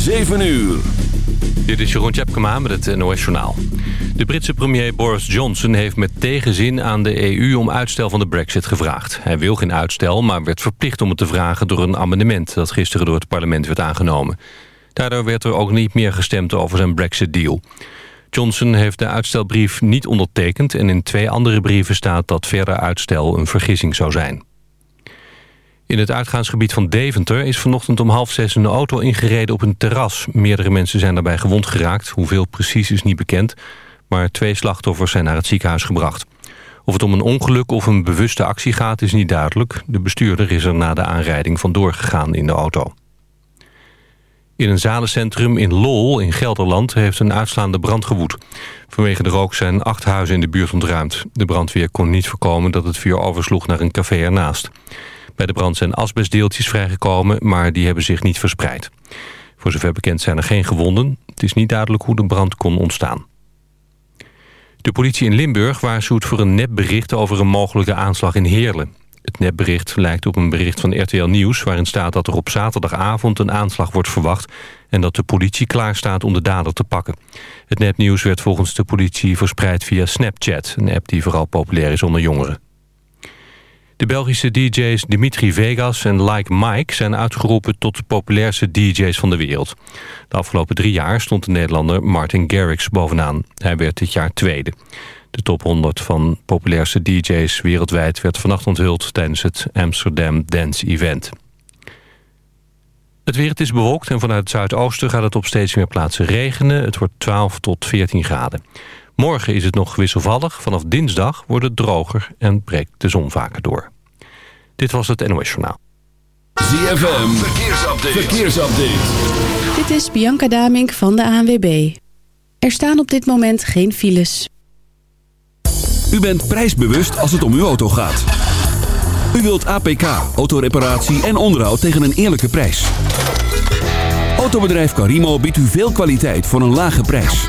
7 uur. Dit is Jeroen Tjepkema met het NOS Journaal. De Britse premier Boris Johnson heeft met tegenzin aan de EU... om uitstel van de brexit gevraagd. Hij wil geen uitstel, maar werd verplicht om het te vragen... door een amendement dat gisteren door het parlement werd aangenomen. Daardoor werd er ook niet meer gestemd over zijn brexit-deal. Johnson heeft de uitstelbrief niet ondertekend... en in twee andere brieven staat dat verder uitstel een vergissing zou zijn. In het uitgaansgebied van Deventer is vanochtend om half zes een auto ingereden op een terras. Meerdere mensen zijn daarbij gewond geraakt. Hoeveel precies is niet bekend. Maar twee slachtoffers zijn naar het ziekenhuis gebracht. Of het om een ongeluk of een bewuste actie gaat is niet duidelijk. De bestuurder is er na de aanrijding vandoor gegaan in de auto. In een zalencentrum in Lol in Gelderland heeft een uitslaande brand gewoed. Vanwege de rook zijn acht huizen in de buurt ontruimd. De brandweer kon niet voorkomen dat het vuur oversloeg naar een café ernaast. Bij de brand zijn asbestdeeltjes vrijgekomen, maar die hebben zich niet verspreid. Voor zover bekend zijn er geen gewonden. Het is niet duidelijk hoe de brand kon ontstaan. De politie in Limburg waarschuwt voor een nepbericht over een mogelijke aanslag in Heerlen. Het nepbericht lijkt op een bericht van RTL Nieuws... waarin staat dat er op zaterdagavond een aanslag wordt verwacht... en dat de politie klaar staat om de dader te pakken. Het nepnieuws werd volgens de politie verspreid via Snapchat... een app die vooral populair is onder jongeren. De Belgische DJ's Dimitri Vegas en Like Mike zijn uitgeroepen tot de populairste DJ's van de wereld. De afgelopen drie jaar stond de Nederlander Martin Garrix bovenaan. Hij werd dit jaar tweede. De top 100 van populairste DJ's wereldwijd werd vannacht onthuld tijdens het Amsterdam Dance Event. Het weer is bewolkt en vanuit het zuidoosten gaat het op steeds meer plaatsen regenen. Het wordt 12 tot 14 graden. Morgen is het nog wisselvallig. Vanaf dinsdag wordt het droger en breekt de zon vaker door. Dit was het NOS Journaal. ZFM, verkeersupdate. verkeersupdate. Dit is Bianca Damink van de ANWB. Er staan op dit moment geen files. U bent prijsbewust als het om uw auto gaat. U wilt APK, autoreparatie en onderhoud tegen een eerlijke prijs. Autobedrijf Carimo biedt u veel kwaliteit voor een lage prijs.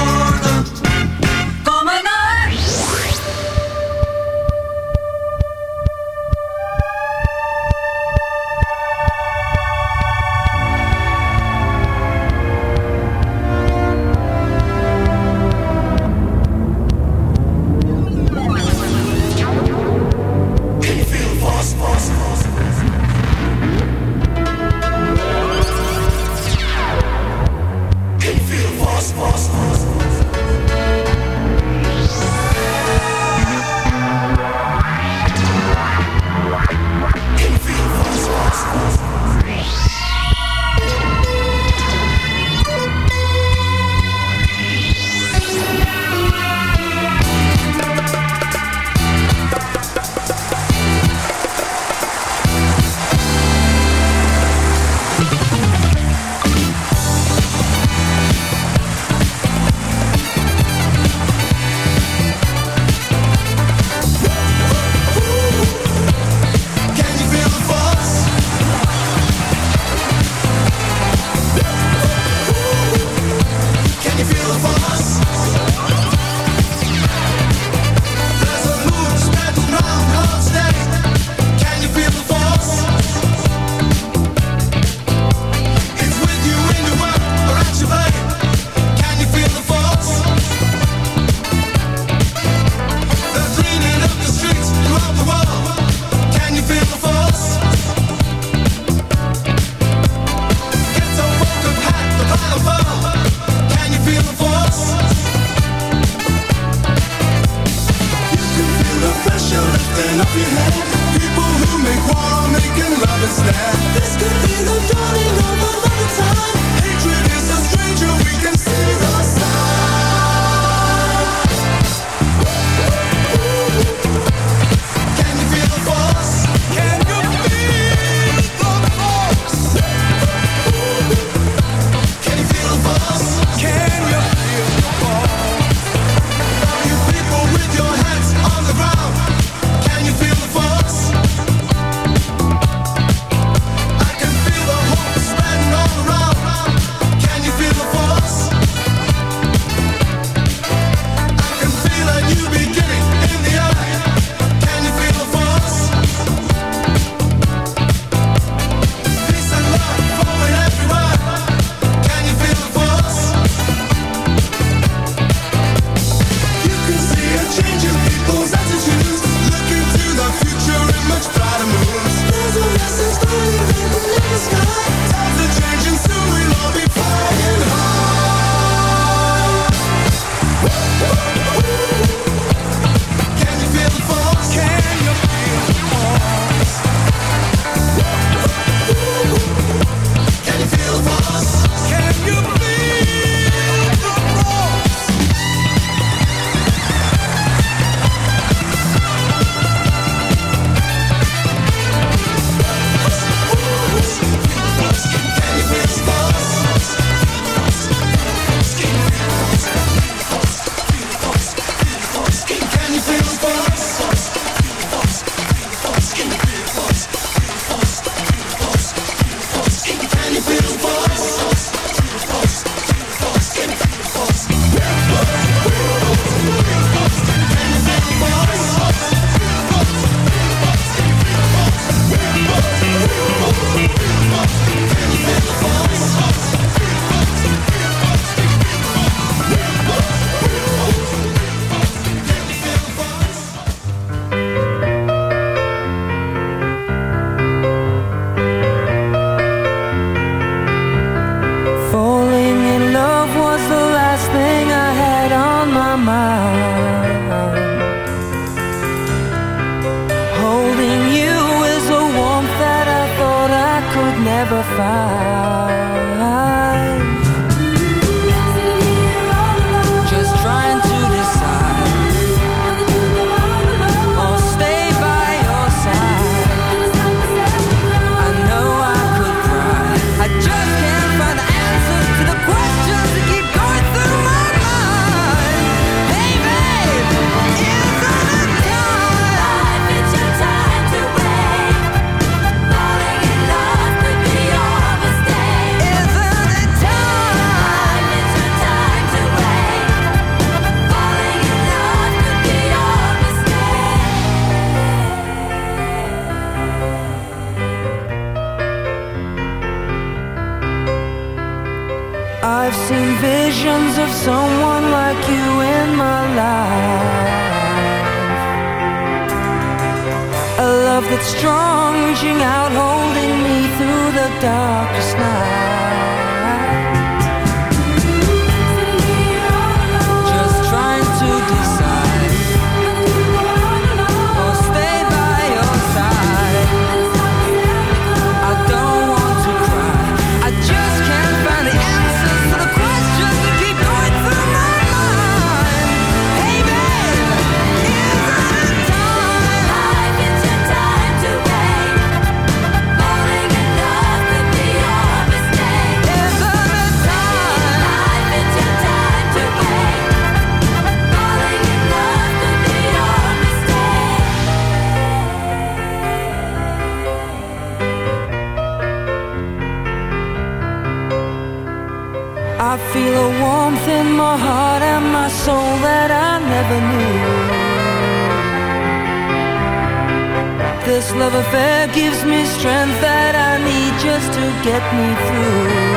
get me through.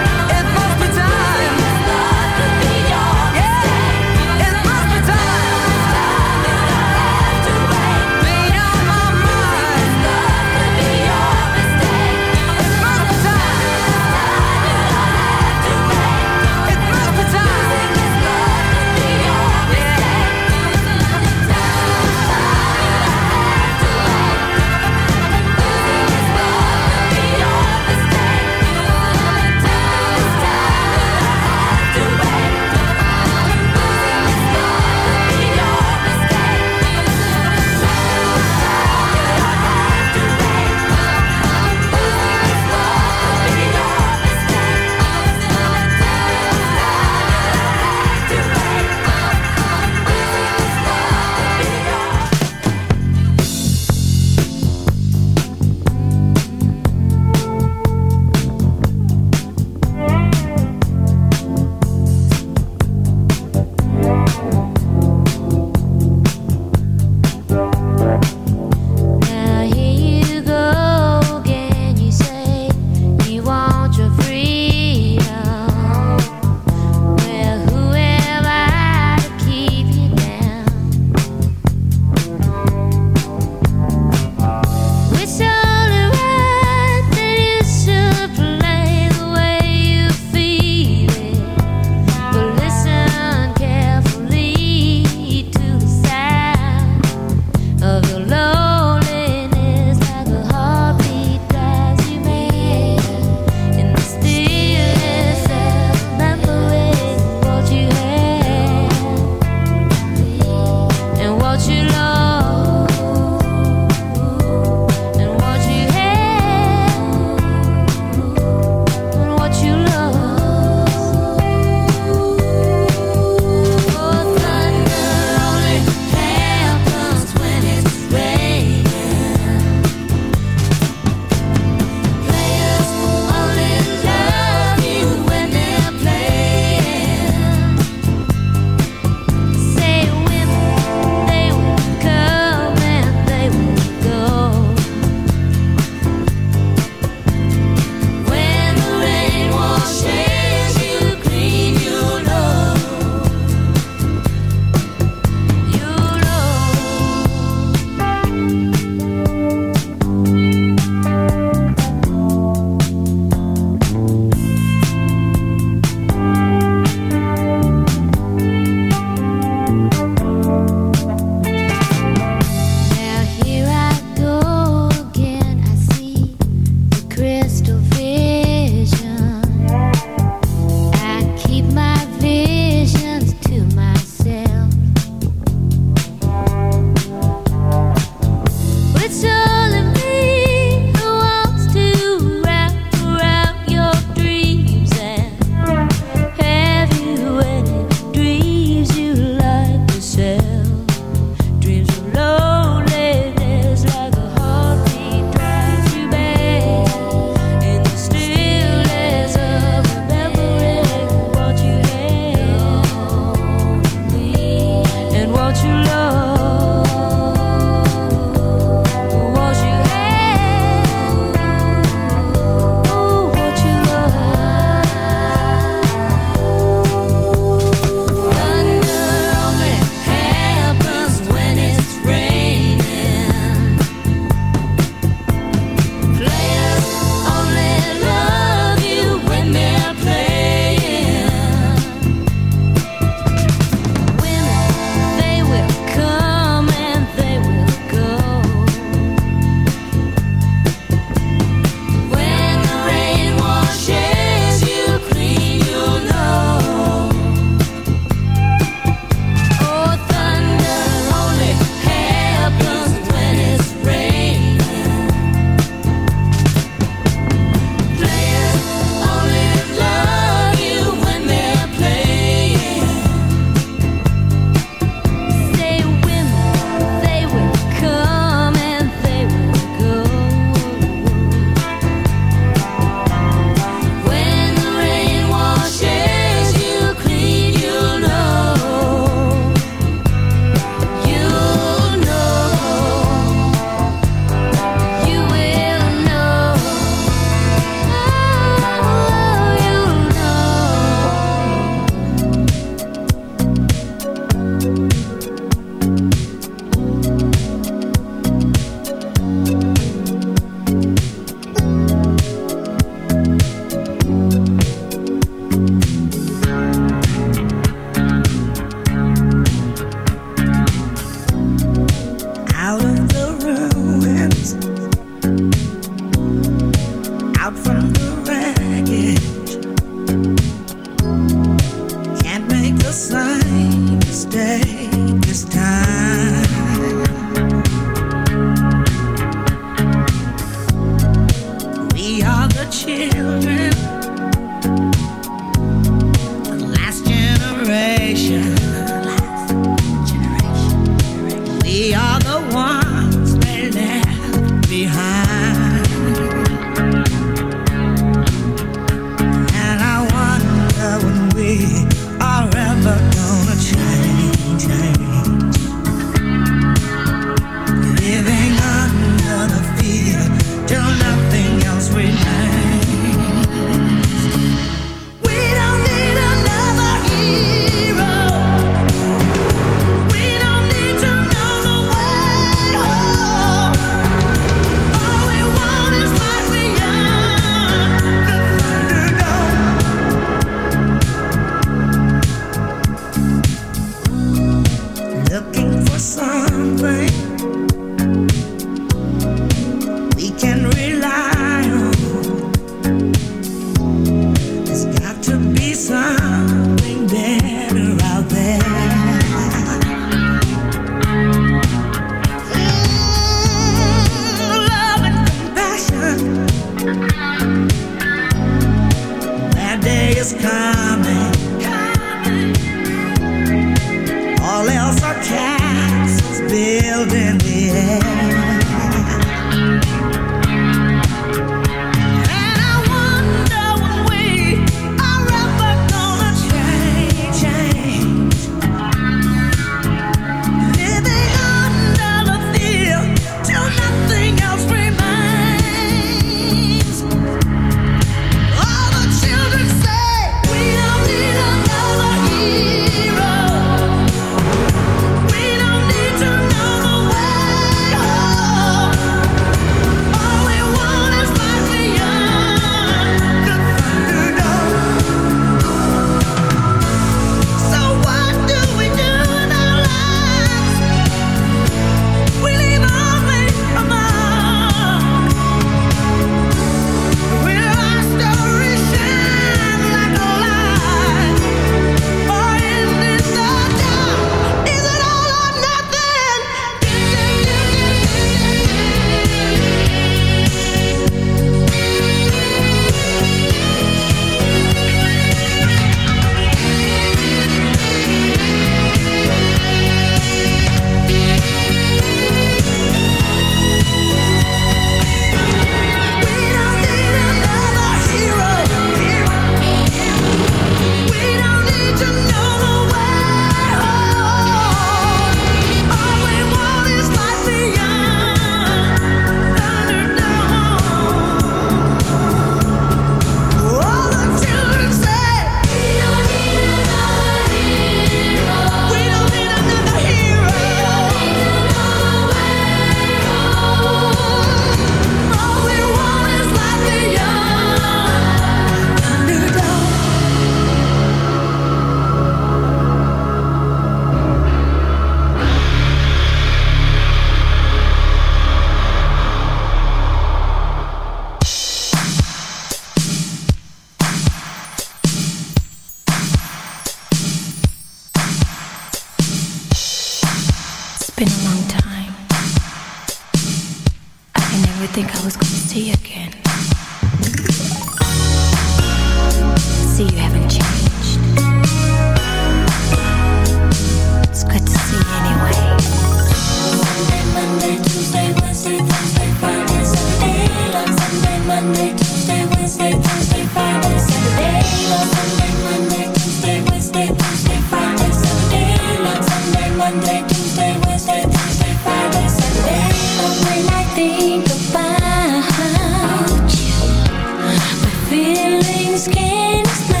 Feelings can't explain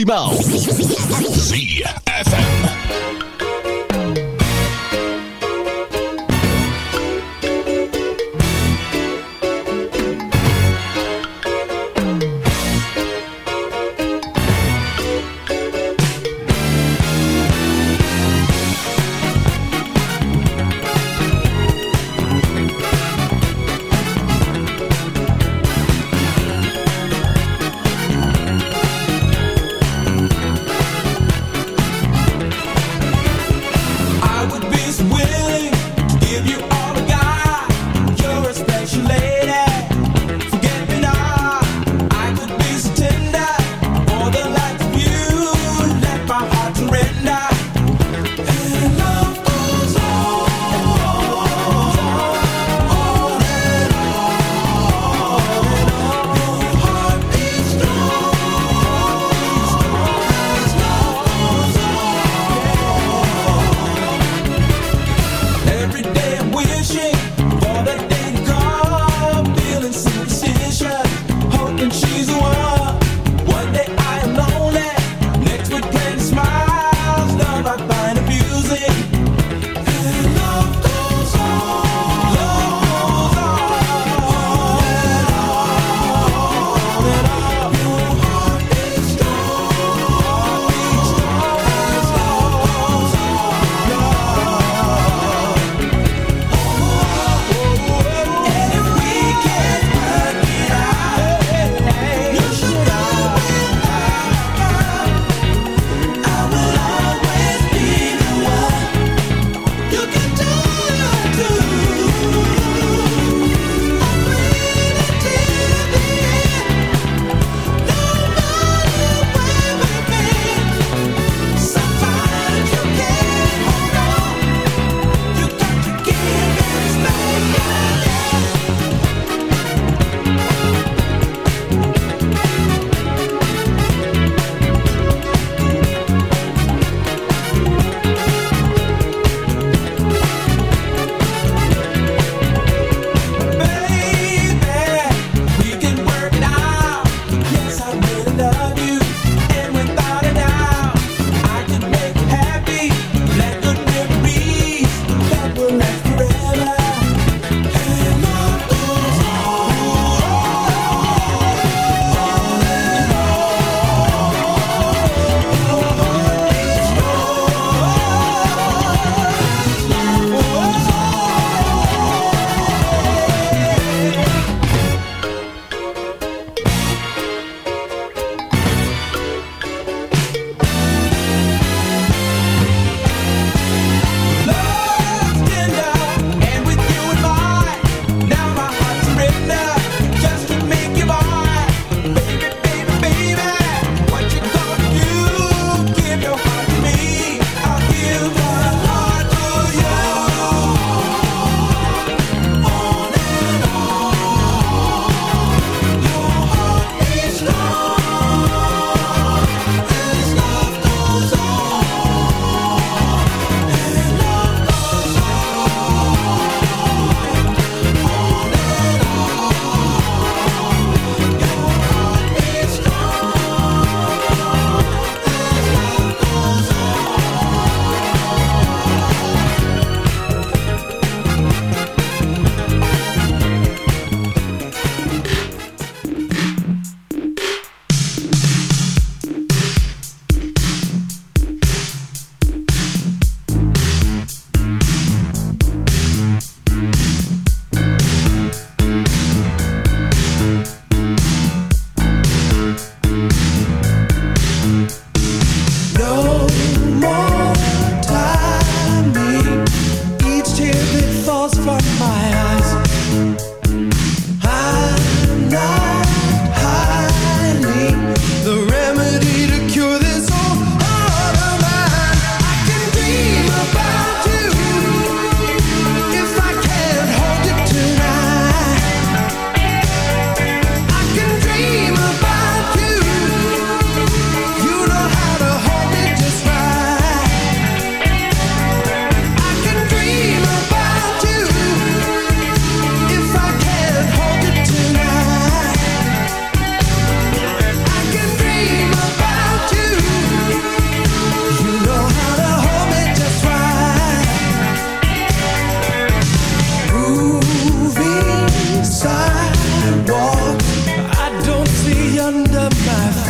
Optimaal. my